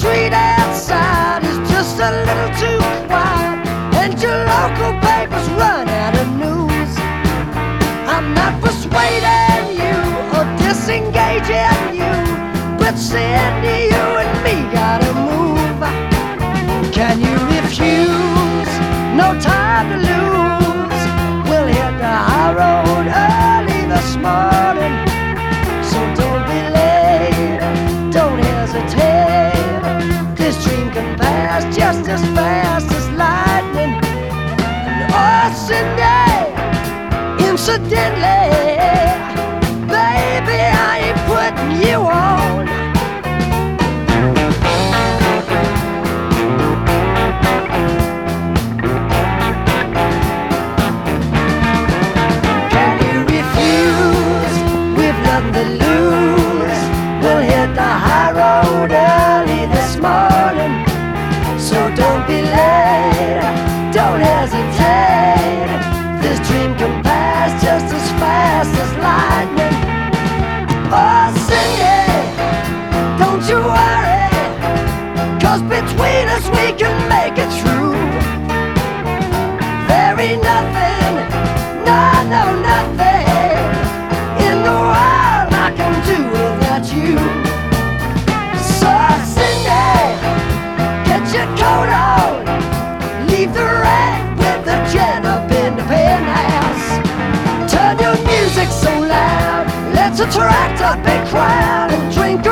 street outside is just a little too quiet, and your local papers run out of news. I'm not persuading you or disengaging you, but Sandy, you and me gotta move. Baby, I ain't putting you on. Can you refuse? We've nothing to lose. We'll hit the high road early this morning. So don't be late, don't hesitate. This dream can lightning. Oh, Cindy, don't you worry. Cause between us we can make it through. Attract a big crowd and drink